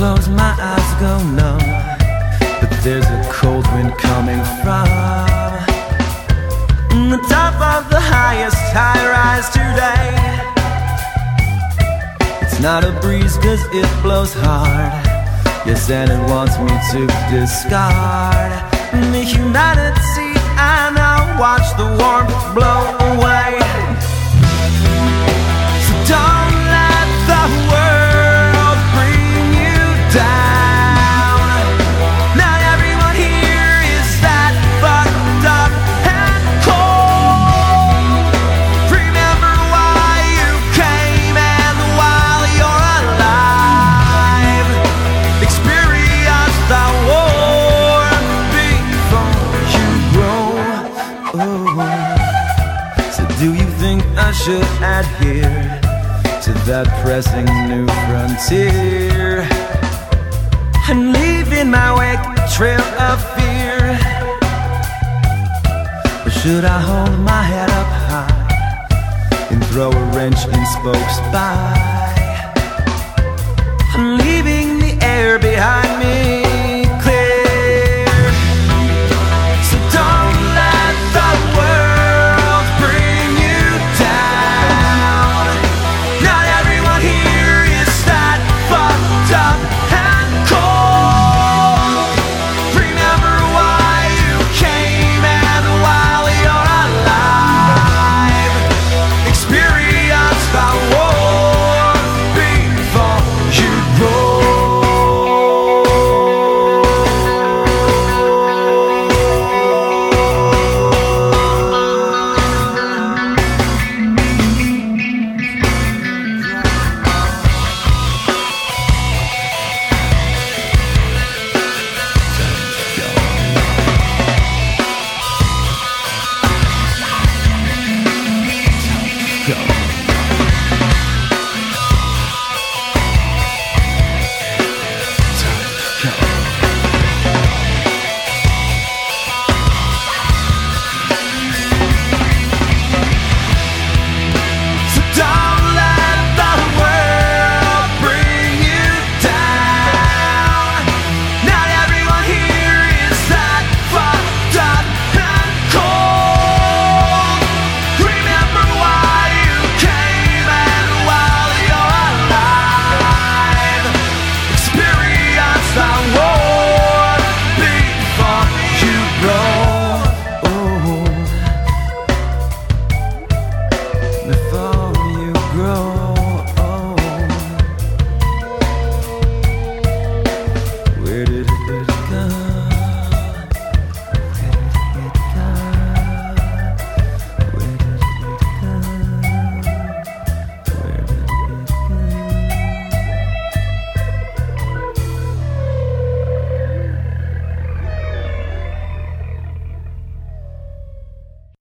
close, my eyes go numb. But there's a cold wind coming from the top of the highest high rise today. It's not a breeze, cause it blows hard. Yes, and it wants me to discard the humanity and I now watch the warmth blow do you think I should adhere to that pressing new frontier and leave in my wake a trail of fear? Or should I hold my head up high and throw a wrench in spokes by, leaving the air behind me?